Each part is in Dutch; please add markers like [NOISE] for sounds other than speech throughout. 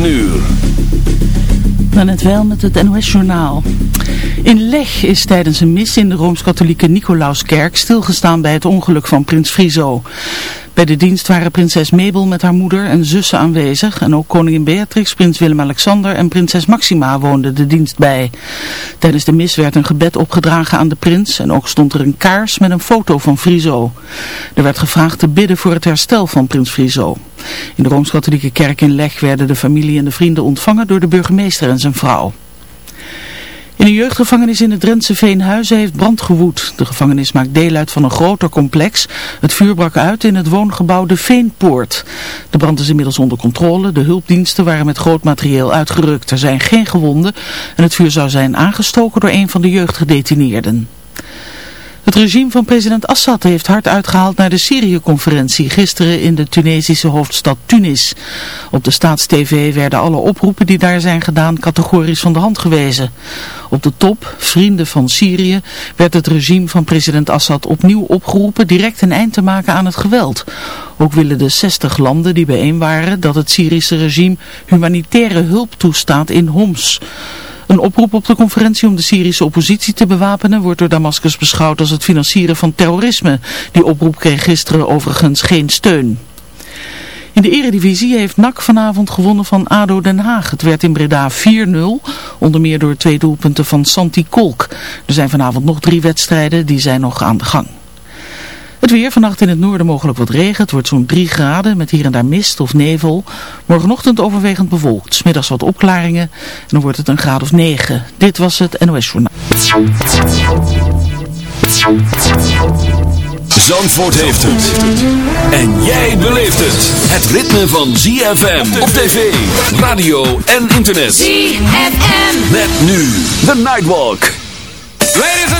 9 uur. Dan het wel met het NOS-journaal. In Leg is tijdens een mis in de Rooms-Katholieke Nicolauskerk stilgestaan bij het ongeluk van prins Friso. Bij de dienst waren prinses Mabel met haar moeder en zussen aanwezig en ook koningin Beatrix, prins Willem-Alexander en prinses Maxima woonden de dienst bij. Tijdens de mis werd een gebed opgedragen aan de prins en ook stond er een kaars met een foto van Friso. Er werd gevraagd te bidden voor het herstel van prins Friso. In de Rooms-Katholieke kerk in Leg werden de familie en de vrienden ontvangen door de burgemeester en zijn vrouw. In een jeugdgevangenis in het Drentse Veenhuizen heeft brand gewoed. De gevangenis maakt deel uit van een groter complex. Het vuur brak uit in het woongebouw De Veenpoort. De brand is inmiddels onder controle. De hulpdiensten waren met groot materieel uitgerukt. Er zijn geen gewonden en het vuur zou zijn aangestoken door een van de jeugdgedetineerden. Het regime van president Assad heeft hard uitgehaald naar de Syrië-conferentie gisteren in de Tunesische hoofdstad Tunis. Op de staatstv werden alle oproepen die daar zijn gedaan categorisch van de hand gewezen. Op de top, Vrienden van Syrië, werd het regime van president Assad opnieuw opgeroepen direct een eind te maken aan het geweld. Ook willen de 60 landen die bijeen waren dat het Syrische regime humanitaire hulp toestaat in Homs. Een oproep op de conferentie om de Syrische oppositie te bewapenen wordt door Damascus beschouwd als het financieren van terrorisme. Die oproep kreeg gisteren overigens geen steun. In de eredivisie heeft NAC vanavond gewonnen van ADO Den Haag. Het werd in Breda 4-0, onder meer door twee doelpunten van Santi Kolk. Er zijn vanavond nog drie wedstrijden, die zijn nog aan de gang. Het weer, vannacht in het noorden mogelijk wat regen. Het wordt zo'n 3 graden met hier en daar mist of nevel. Morgenochtend overwegend bewolkt. Smiddags wat opklaringen. En dan wordt het een graad of 9. Dit was het NOS Journaal. Zandvoort heeft het. En jij beleeft het. Het ritme van ZFM op tv, radio en internet. ZFM. Met nu The Nightwalk. Ladies and gentlemen.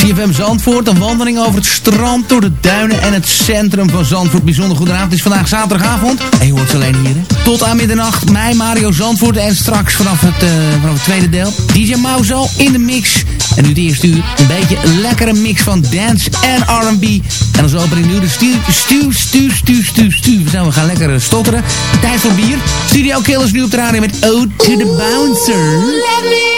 CFM Zandvoort, een wandeling over het strand, door de duinen en het centrum van Zandvoort. Bijzonder goedenavond, het is vandaag zaterdagavond. En je hoort alleen hier. Tot aan middernacht, mij Mario Zandvoort en straks vanaf het, eh, vanaf het tweede deel. DJ Mauzo in de mix. En nu het eerste uur, een beetje een lekkere mix van dance en R&B. En als opening nu de stuw, stuw, stuw, stuw, stuw, stuw. Zo, we gaan lekker eh, stotteren. Tijd voor bier. Studio Killers nu op de radio met Ode to the Bouncer. Let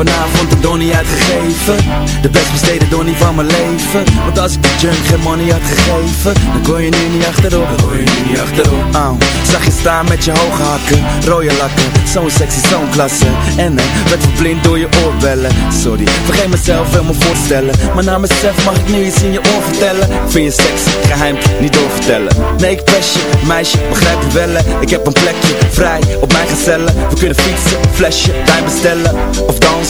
Vanavond de donnie uitgegeven. De best besteden donnie van mijn leven. Want als ik de junk geen money had gegeven Dan kon je nu niet achterop. Dan kon je nu niet achterop. Oh. Zag je staan met je hoge hakken Rode lakken. Zo'n sexy, zo'n klasse. En eh, werd verblind door je oorbellen. Sorry, vergeet mezelf helemaal voorstellen. Maar na mezelf mag ik nu iets in je oor vertellen. Vind je sexy, geheim, niet doorvertellen. Nee, ik je, meisje, begrijp je wel? Ik heb een plekje, vrij, op mijn gezellen. We kunnen fietsen, flesje, wijn bestellen. Of dans,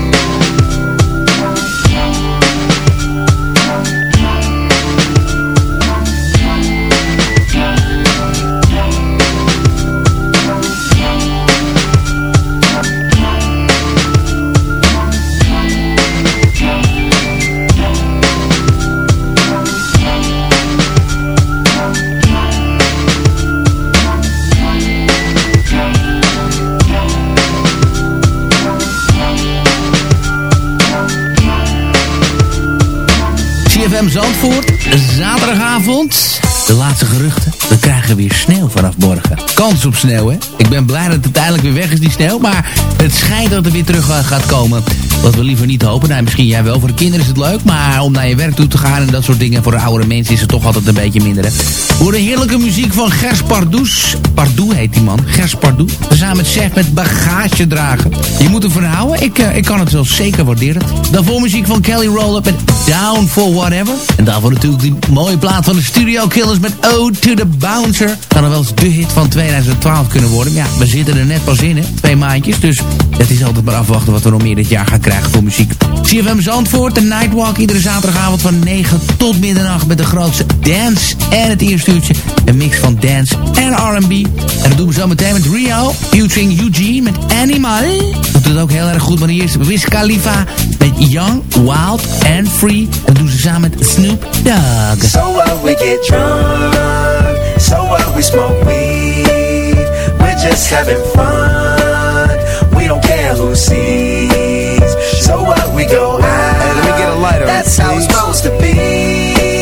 Zandvoort, zaterdagavond. De laatste geruchten. We krijgen weer sneeuw vanaf morgen. Kans op sneeuw, hè? Ik ben blij dat het uiteindelijk weer weg is, die sneeuw. Maar het schijnt dat het weer terug eh, gaat komen. Wat we liever niet hopen. Nou, misschien jij wel. Voor de kinderen is het leuk. Maar om naar je werk toe te gaan en dat soort dingen. Voor de oudere mensen is het toch altijd een beetje minder, hè? Voor de heerlijke muziek van Gers Pardoes. Pardoe heet die man. Gers Pardoe. Samen met chef met bagage dragen. Je moet ervan houden. Ik, eh, ik kan het wel zeker waarderen. Dan voor muziek van Kelly Rowland met Down for Whatever. En daarvoor natuurlijk die mooie plaat van de Studio Killers met Ode to the Bouncer. Kan er wel eens de hit van 2012 kunnen worden. Maar ja, we zitten er net pas in, hè. Twee maandjes. Dus het is altijd maar afwachten wat we nog meer dit jaar gaan krijgen voor muziek. CFM Zandvoort, de Nightwalk. Iedere zaterdagavond van 9 tot middernacht met de grootste dance en het eerste uurtje. Een mix van dance en R&B. En dat doen we zo meteen met Rio, featuring Eugene met Animal. Doet het ook heel erg goed, maar is Wiz Khalifa met Young, Wild and Free. En dat doen ze samen met Snoop Dogg. So what we get drunk, so what we smoke weed, we're just having fun. We don't care who sees. So what we go out, Hey, let me get a lighter, that's how it's supposed to be.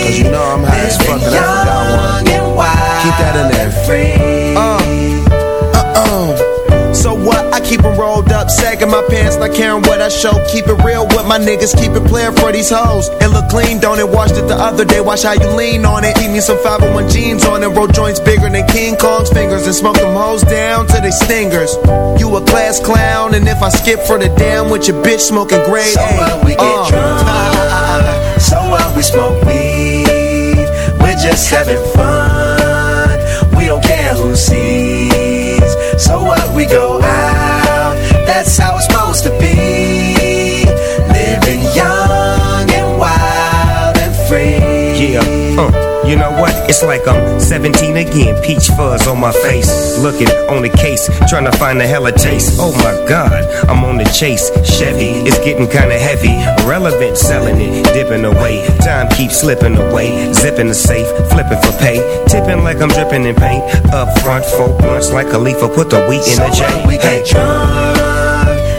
Cause you know I'm high as fuck and I forgot one. Young and wild Keep that in there. free. Keep 'em rolled up, sagging my pants, not caring what I show. Keep it real with my niggas, keep it playing for these hoes. It look clean, don't it? Washed it the other day, watch how you lean on it. Keep me some 501 jeans on it, roll joints bigger than King Kong's fingers, and smoke them hoes down to they stingers. You a class clown, and if I skip for the damn with your bitch smoking grade So A. what we get uh. drunk, so what we smoke weed, we're just having fun. We don't care who sees. So what we go out, that's how it's supposed to be. Living young and wild and free. Yeah, uh. You know what? It's like I'm 17 again. Peach fuzz on my face. Looking on the case, trying to find a hella taste. Oh my god, I'm on the chase. Chevy, it's getting kinda heavy. Relevant, selling it, dipping away. Time keeps slipping away. Zipping the safe, flipping for pay. Tipping like I'm dripping in paint. Up front, four blunts like Khalifa. Put the wheat in So the J. we get drunk.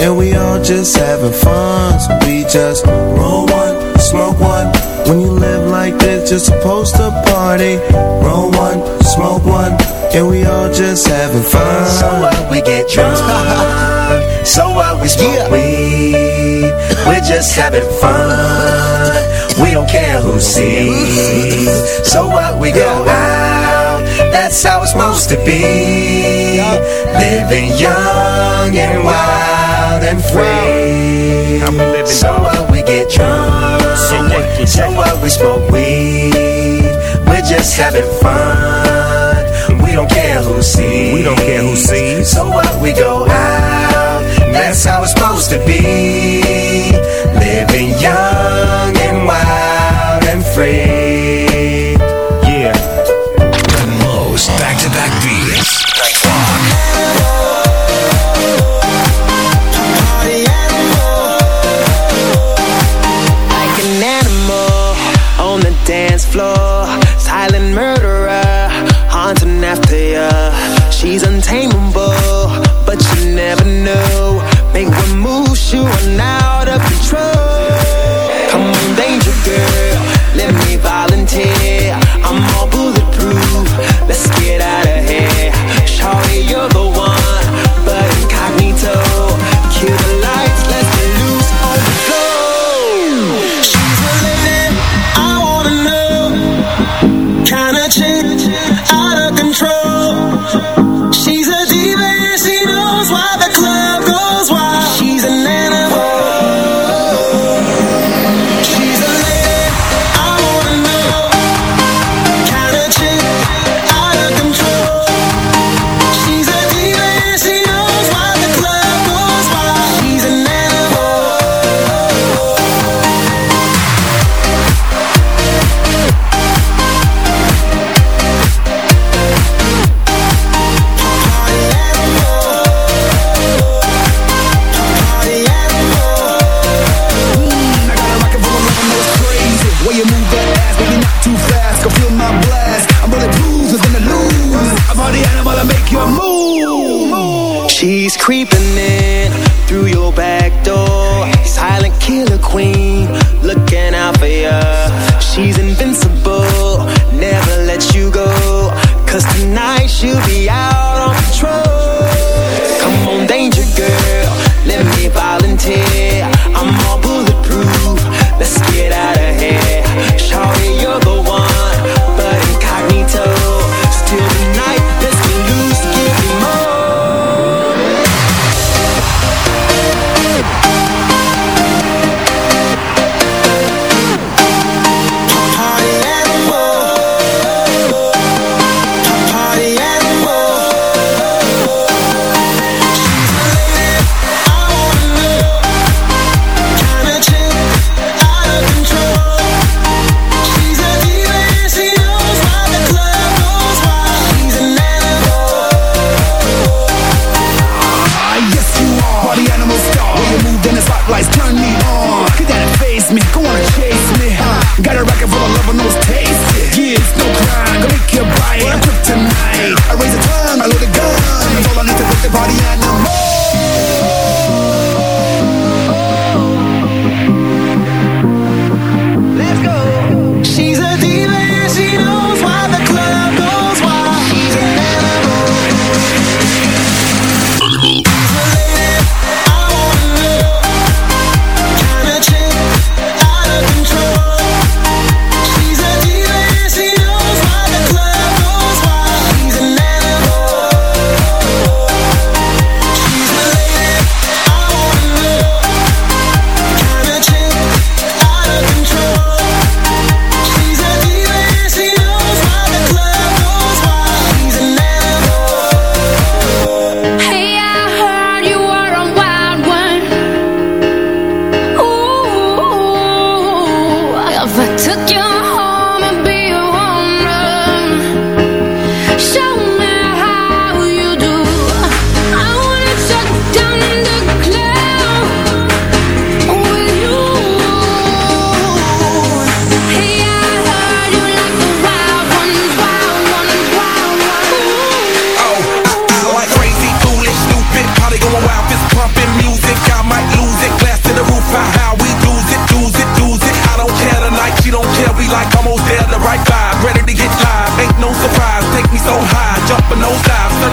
and we all just having fun. So we just roll one, smoke one. When you live like this, you're supposed to party. Roll one, smoke one, and we all just having fun. So what, we get drunk. [LAUGHS] so what, we smoke weed. We're just having fun. We don't care who sees. So what, we go out. That's how it's supposed to be. Living young and wild and free. I'm living So what, we get drunk. So what, so what, we smoke weed. We're just having fun. We don't care who sees. We don't care who sees. So what, we go out. That's how it's supposed to be. Living young and wild and free.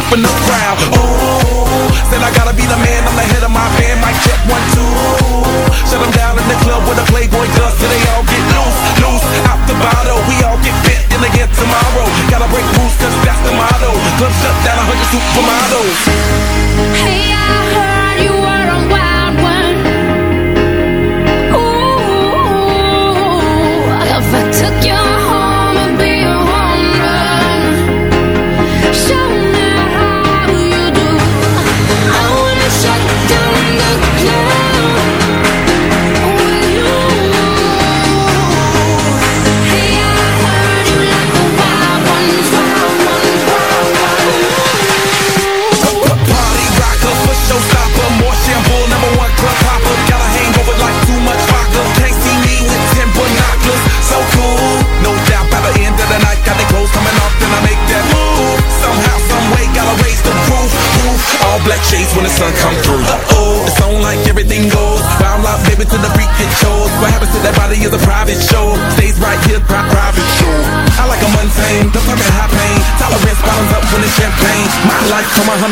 Dive, surfing the crowd. Ooh,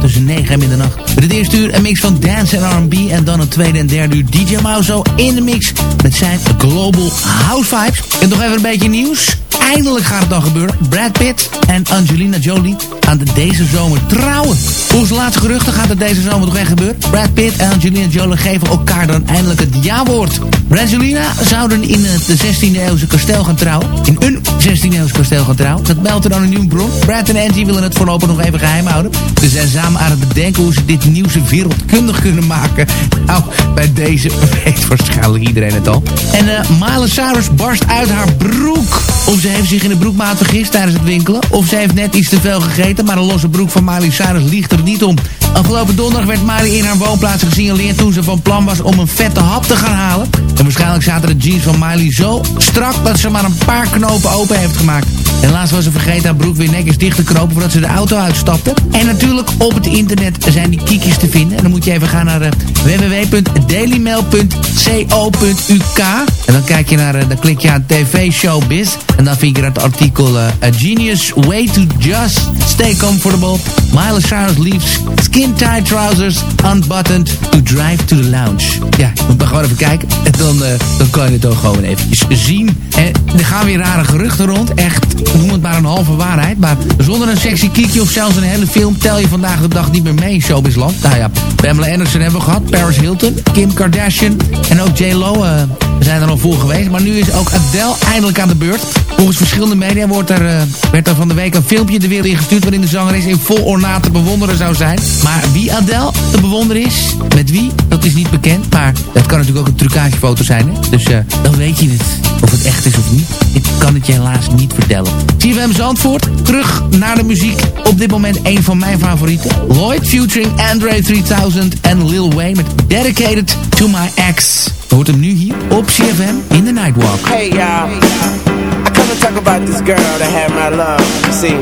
Tussen 9 en middernacht. Met het eerste uur een mix van dance en R&B. En dan het tweede en derde uur DJ Mauzo in de mix. Met zijn Global House Vibes. En nog even een beetje nieuws. Eindelijk gaat het dan gebeuren. Brad Pitt en Angelina Jolie gaan de deze zomer trouwen. Volgens laatste geruchten gaat het deze zomer toch echt gebeuren. Brad Pitt en Angelina Jolie geven elkaar dan eindelijk het ja-woord. Angelina zouden in het 16e eeuwse kasteel gaan trouwen. In een 16e eeuwse kasteel gaan trouwen. Dat meldt er een nieuw bron. Brad en Angie willen het voorlopig nog even geheim houden. Ze zijn samen aan het bedenken hoe ze dit nieuwse wereldkundig kunnen maken. Nou, bij deze [LAUGHS] weet waarschijnlijk iedereen het al. En eh Miley Cyrus barst uit haar broek. Of ze heeft zich in de broekmaat vergist tijdens het winkelen. Of ze heeft net iets te veel gegeten, maar een losse broek van Miley Cyrus liegt er niet om. Afgelopen donderdag werd Miley in haar woonplaats gesignaleerd toen ze van plan was om een vette hap te gaan halen. En waarschijnlijk zaten de jeans van Miley zo strak dat ze maar een paar knopen open heeft gemaakt. Helaas was ze vergeten haar broek weer netjes dicht te knopen voordat ze de auto uitstapte. En natuurlijk op het internet zijn die kiekjes te vinden. En dan moet je even gaan naar uh, www.dailymail.co.uk En dan kijk je naar, uh, dan klik je aan TV Showbiz. En dan vind je het artikel uh, A Genius Way to Just Stay Comfortable. Miley Cyrus leaves skin-tight trousers unbuttoned to drive to the lounge. Ja, moet maar gewoon even kijken. En dan, dan kan je het ook gewoon eventjes zien. En er gaan weer rare geruchten rond. Echt, noem het maar een halve waarheid. Maar zonder een sexy kiekje of zelfs een hele film... tel je vandaag de dag niet meer mee in showbizland. Nou ja, Pamela Anderson hebben we gehad. Paris Hilton, Kim Kardashian en ook J-Lo... Uh, we zijn er al voor geweest. Maar nu is ook Adele eindelijk aan de beurt. Volgens verschillende media wordt er, eh, werd er van de week een filmpje de wereld ingestuurd... waarin de zangeres in vol ornaat te bewonderen zou zijn. Maar wie Adele te bewonderen is, met wie, dat is niet bekend. Maar dat kan natuurlijk ook een trucagefoto zijn. Hè? Dus eh, dan weet je het, of het echt is of niet. Ik kan het je helaas niet vertellen. CFM Zandvoort, terug naar de muziek. Op dit moment een van mijn favorieten. Lloyd featuring Andre 3000 en Lil Wayne met Dedicated to My Ex. Hoort hem nu hier op CFM in the Nightwalk. Hey y'all, I come to talk about this girl that had my love. See,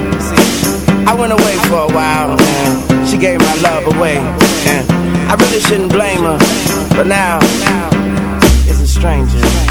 I went away for a while and she gave my love away. And I really shouldn't blame her, but now, it's a stranger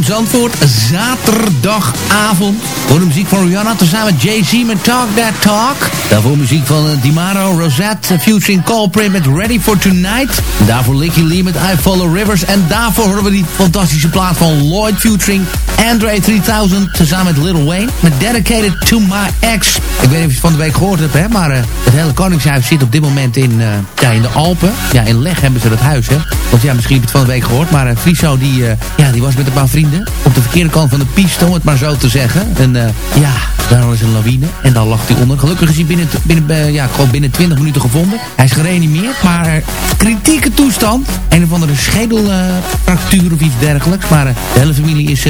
Zandvoort, zaterdagavond. Voor de muziek van Rihanna, tezamen Jay-Z met Talk That Talk. Daarvoor muziek van uh, Dimaro, Rosette, featuring Colprint met Ready For Tonight. Daarvoor Licky Lee met I Follow Rivers. En daarvoor horen we die fantastische plaat van Lloyd featuring Andre 3000. Tezamen met Little Wayne met Dedicated To My Ex. Ik weet niet of je het van de week gehoord hebt, hè, maar uh, het hele Koningshuis zit op dit moment in, uh, ja, in de Alpen. Ja, in Leg hebben ze dat huis, hè. Want ja, misschien heb je het van de week gehoord, maar uh, Friso die, ja, die was met een paar vrienden op de verkeerde kant van de piste, om het maar zo te zeggen. En ja, daar was een lawine en dan lag hij onder. Gelukkig is hij binnen, binnen, ja, gewoon binnen 20 minuten gevonden. Hij is gereanimeerd, maar kritieke toestand. Een of andere schedelfractuur of iets dergelijks. Maar de hele familie is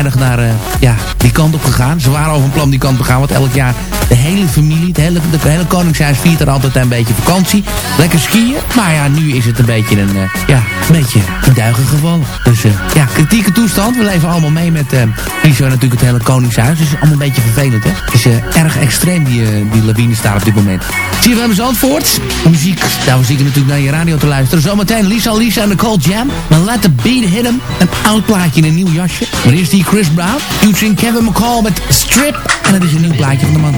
vrijdag naar ja, die kant op gegaan. Ze waren over een plan die kant op gaan, want elk jaar de hele familie, het hele, de hele Koningshuis viert er altijd een beetje vakantie. Lekker skiën, maar ja, nu is het een beetje een, ja, een beetje in duigen gevallen. Dus uh, ja, kritieke toestand. We leven allemaal mee met uh, en natuurlijk het hele Koningshuis. Dus het is allemaal een beetje vervelend, hè. Het is uh, erg extreem, die, uh, die lawine staat op dit moment. Zie je, we Zandvoort. Muziek, daarvoor zie ik natuurlijk naar je radio te luisteren. Zometeen Lisa Lisa en de Cold Jam. Maar let the beat hit hem. Een oud plaatje in een nieuw jasje. Maar eerst die Chris Brown. Featuring Kevin McCall met Strip. En is een nieuw plaatje van de man.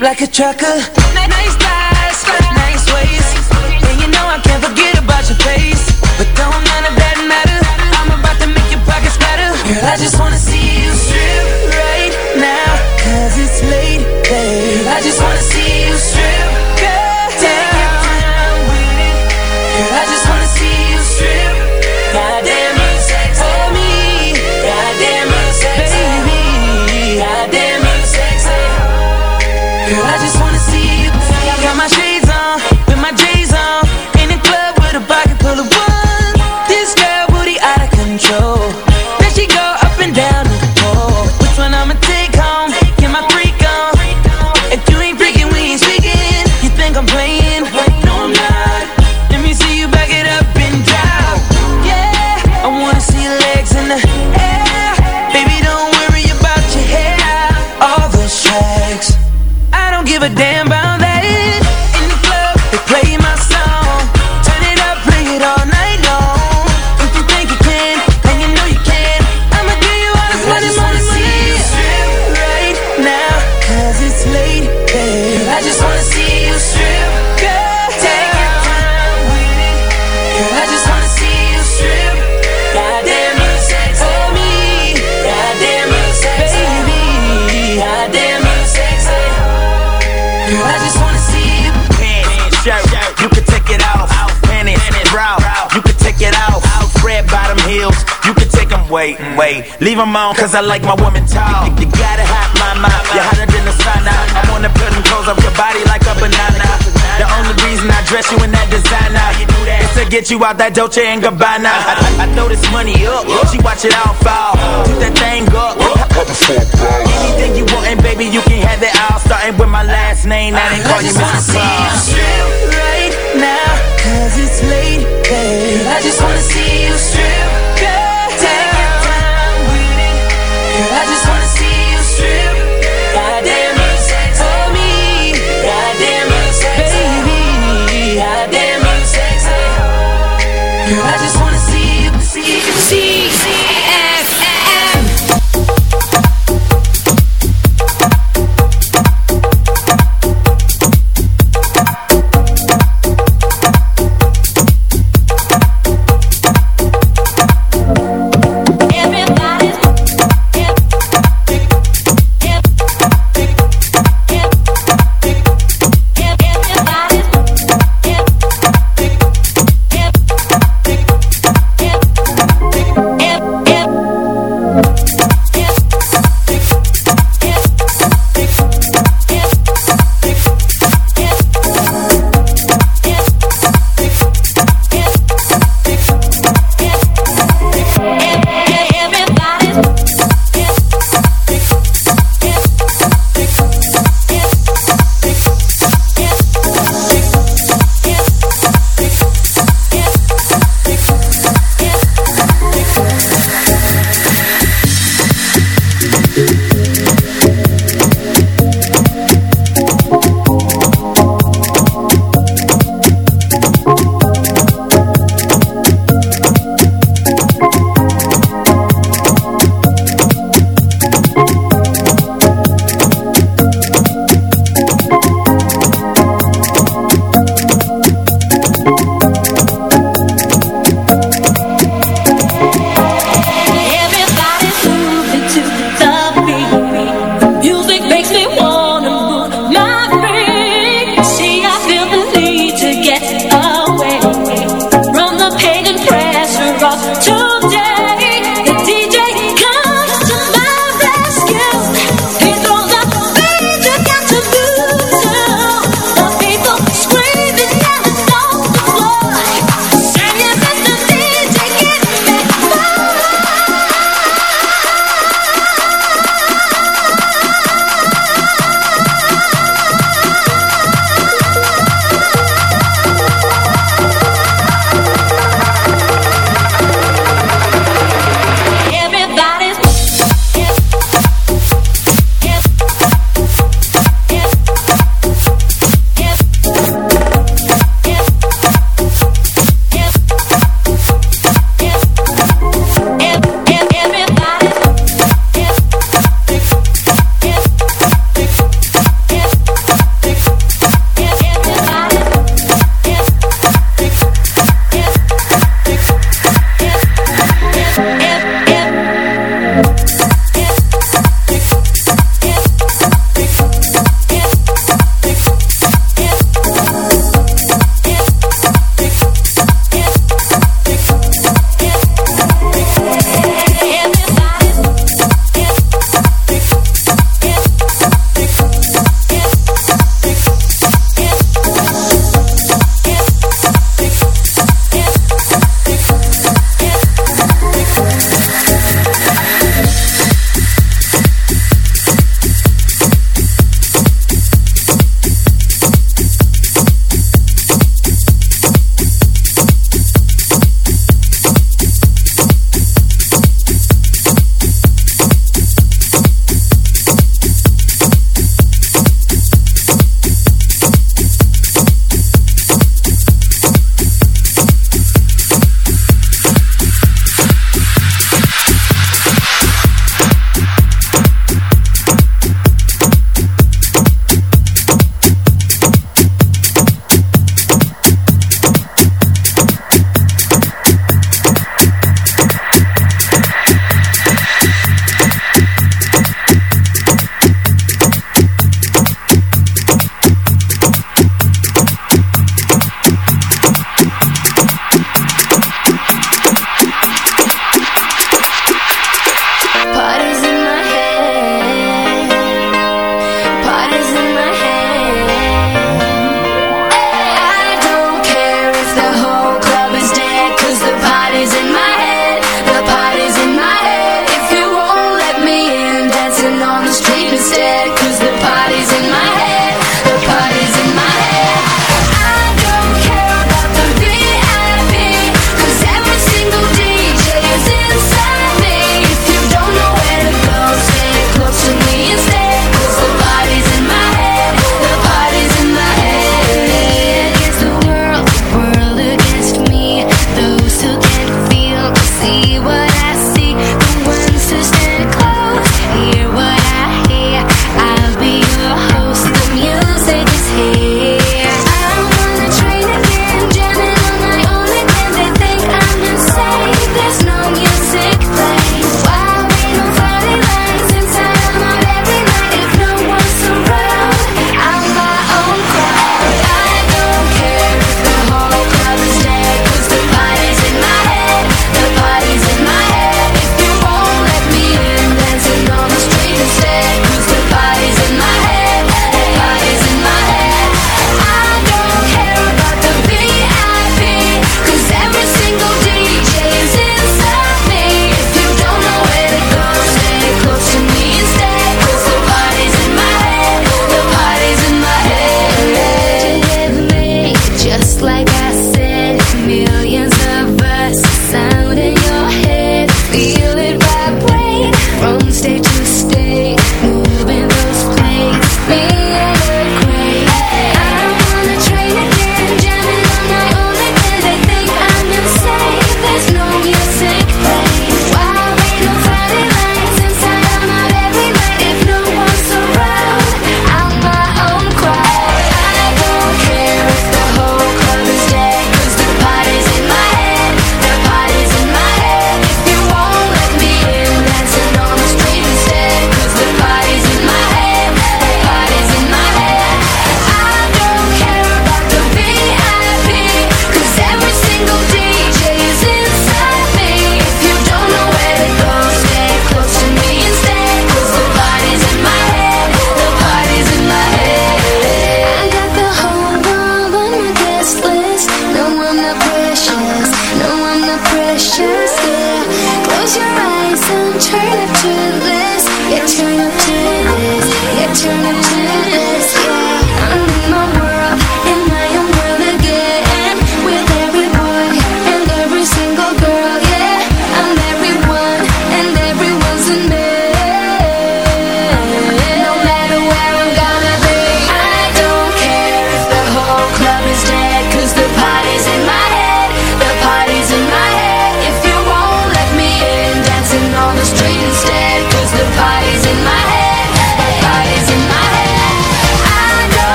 Like a trucker. Nice thighs, nice. And you know I can't forget about your face. But don't none of that matter. I'm about to make your pockets better. Girl, I just heels, you can take them. Wait, wait, leave them on, cause I like my woman tall. You got it hot, mama. You're hotter than the sauna. I wanna put them clothes up your body like a banana. The only reason I dress you in that designer is to get you out that Dolce and Gabbana. I, I, I know this money up, she watch it all fall. Do that thing up. Anything you want, and baby, you can have it all. Starting with my last name, I didn't call you Mr. strip right now, it's late, babe. I just wanna see you strip. Girl, take your time with it. Girl, I just wanna see you strip. Goddamn, you sex for me. Goddamn. Baby, goddamn. Girl, I just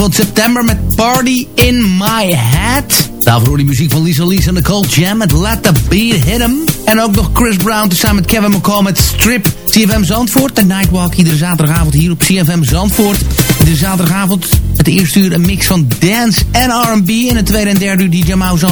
van September met Party in My Head. Daarvoor hoor die muziek van Lisa Lisa en Nicole Jam met Let the Beat Hit 'em. En ook nog Chris Brown tezamen met Kevin McCall met Strip. CFM Zandvoort, de Nightwalk iedere zaterdagavond hier op CFM Zandvoort. De zaterdagavond het eerste uur een mix van dance en R&B. En het tweede en derde uur DJ Mouse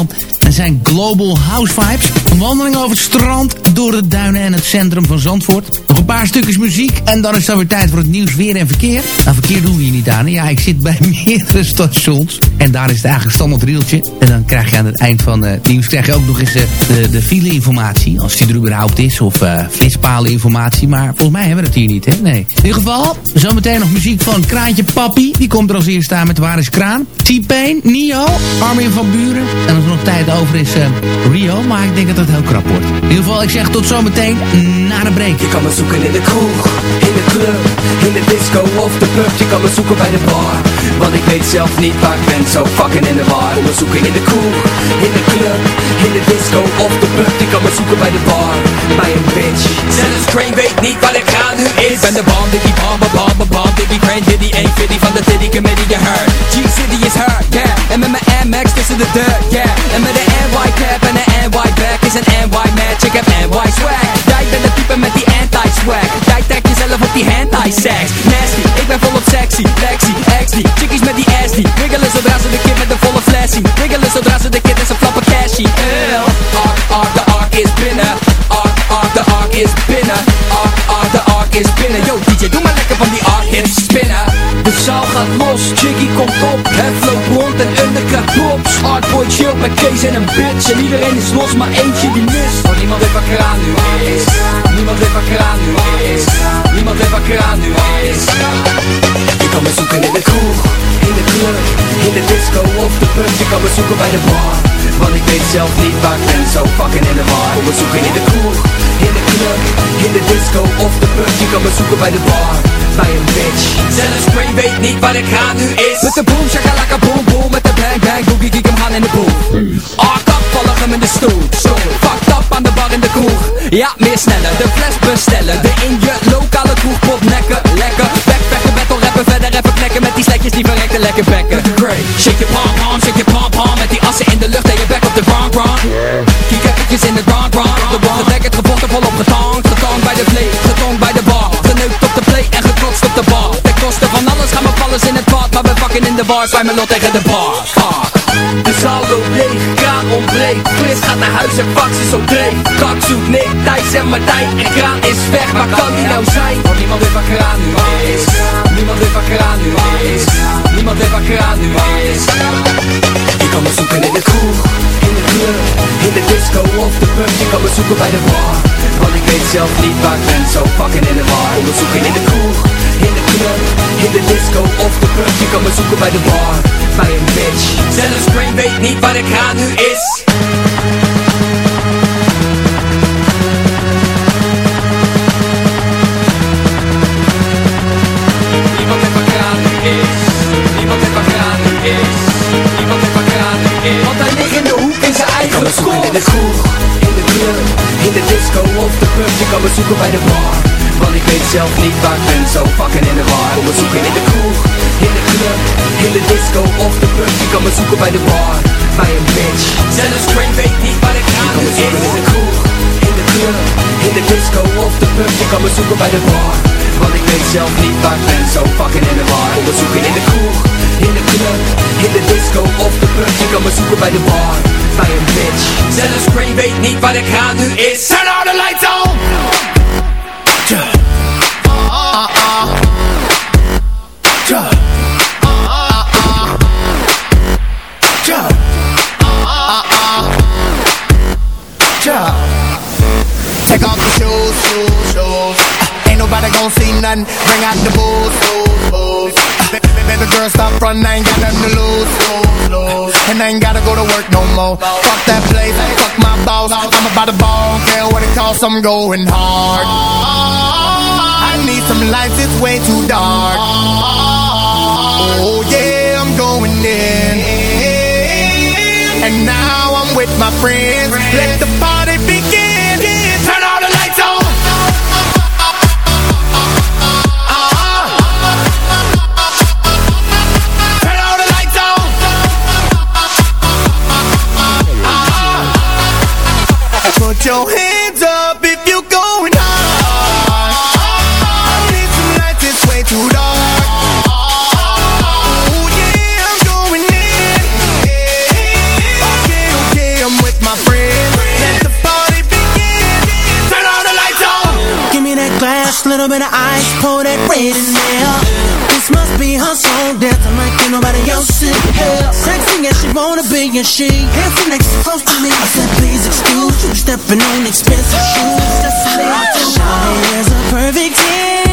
en zijn Global House Vibes. Een wandeling over het strand, door de duinen en het centrum van Zandvoort. Nog een paar stukjes muziek en dan is het weer tijd voor het nieuws, weer en verkeer. Nou, verkeer doen we hier niet aan. Ja, ik zit bij [LAUGHS] meerdere stations. En daar is het eigenlijk standaard rieltje. En dan krijg je aan het eind van eh, het nieuws krijg je ook nog eens eh, de, de file-informatie. Als die er überhaupt is. Of uh, flitspalen-informatie. Maar volgens mij hebben we het hier niet, hè? Nee. In ieder geval, zometeen nog muziek van Kraantje Papi. Die komt er als eerste aan met Waar is Kraan. T-Pain, Nio, Armin van Buren. En als er nog tijd over is, Rio. Maar ik denk dat het heel krap wordt. In ieder geval, ik zeg tot zometeen na de break. Je kan me zoeken in de kroeg, in de club, in de disco of de pub. Je kan me zoeken bij de bar. Want ik weet zelf niet waar ik ben, zo fucking in de war. Kom me zoeken in de kroeg, in de club, in de disco of de pub. Je kan me zoeken bij de bar, bij een bitch. Zelfs Crane weet niet wat ik ga nu is. Ik ben de bom, diggy bom, bom, bom, bom, diggy Crane, diddy, 150 van de Diddy Committee, je heard. G-City is her, yeah. En met mijn MX tussen de deur, yeah. En met de NY cap en de NY back is een NY match. Ik heb NY swag. Jij bent de type met die anti-swag. Jij tag jezelf op die anti-sex. Nasty, ik ben volop sexy. Lexi, XD, chickies met die die. Wiggelen zodra ze de kid met de volle flashy. Wiggelen zodra ze de kid en ze flappen cashy. Eeuw. Ark, ark, de ark is binnen. Ark, ark, de ark is binnen. Is binnen. Yo DJ, doe maar lekker van die ark hits spinnen. De zaal gaat los, Chiggy komt op. Het loopt rond en undercut props Hardboy chill met Kees en een bitch En iedereen is los, maar eentje die mist. Oh, niemand weet wat kraan nu is. Niemand weet wat kraan nu is. Niemand weet wat kraan nu is. Je kan me zoeken in de kroeg, in de club, in de disco of de pub. Je kan me zoeken bij de bar Want ik weet zelf niet waar ik ben, zo fucking in de war. Kom me zoeken in de kroeg, in de club, in de disco of de pub Je kan me zoeken bij de bar, bij een bitch. Zelfs Crane weet niet wat ik ga nu is. Met de boom, shakalaka boom boom. Met de bang bang boogie kiek hem aan in de boom Ah, kap, vallen hem in de stoel. Zo, fucked up aan de bar in de kroeg. Ja, meer sneller, de fles bestellen. De in je lokale kroeg pot nekken. Lekker, backpacken, battle rappen Verder even knekken. Met die sletjes die verrekte lekker bekken. Shake je pom pom, shake je pom pom Met die assen in de lucht en je bek op de ground ground Kiek eventjes in de ground ground de wand gedekkerd, gevochten, volop de zwaai mijn lot tegen de bar. De zaal loopt leeg, kraan ontbreekt. Chris gaat naar huis en pakt ze zo dreef Kak zoekt Nick, Thijs en Martijn. En kraan is weg, waar kan die nou zijn? Oh, niemand weet wat kraan nu is. Niemand weet wat kraan nu is. Niemand weet wat kraan nu is. Je kan me zoeken in de kroeg, in de club, in de disco of de pub. Je kan me zoeken bij de bar Want ik weet zelf niet waar ik ben, zo fucking in de war. Kom me zoeken in de kroeg, club, in de disco of de pub Je kan me zoeken bij de bar, bij een bitch. Zelfs Crane weet niet wat ik ga nu is. Niemand weet wat kraan nu is. Niemand weet wat kraan nu is me zoeken in de kroeg, in de club, in de disco of de pub Je kan me zoeken bij de bar Want ik weet zelf niet waar ik ben, zo fucking in de war Kom zoeken in de kroeg, in de club, in de disco of de pub Je kan me zoeken bij de bar, bij een bitch Zelfs Crane weet niet wat ik nu me zoeken in is de kroeg, in de club, in de disco of de pub Je kan me zoeken bij de bar Want ik weet zelf niet waar ik ben, zo fucking in de war Kom zoeken in de kroeg, in de club, in de disco of de pub Je kan me zoeken bij de bar, bij Crane weet niet wat ik ga nu is Turn all the lights on Take off the shoes, shoes, shoes. Uh, ain't nobody gon' see nothing. Bring out the booze, booze, booze. Uh, baby, baby girl, stop running. I ain't got nothing to lose, lose, lose. And I ain't gotta go to work no more. Fuck that place, fuck my boss. I'm about to ball, care what it costs. I'm going hard. I need some lights, it's way too dark. Oh yeah, I'm going in. And now I'm with my friends. Let the little bit of ice, pour that red in there. This must be her song, dancing like ain't nobody else in here. Sexy as she wanna be, and she dancing next close to me. I said, please excuse you, stepping on expensive shoes. That's how I feel. A perfect ten.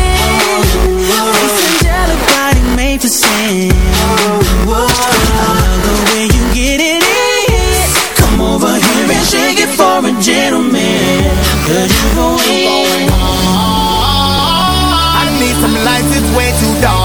It's angelic body made for sin. I love the way you get it in. Come over here and shake it for a gentleman. Cause you gon' way too dark.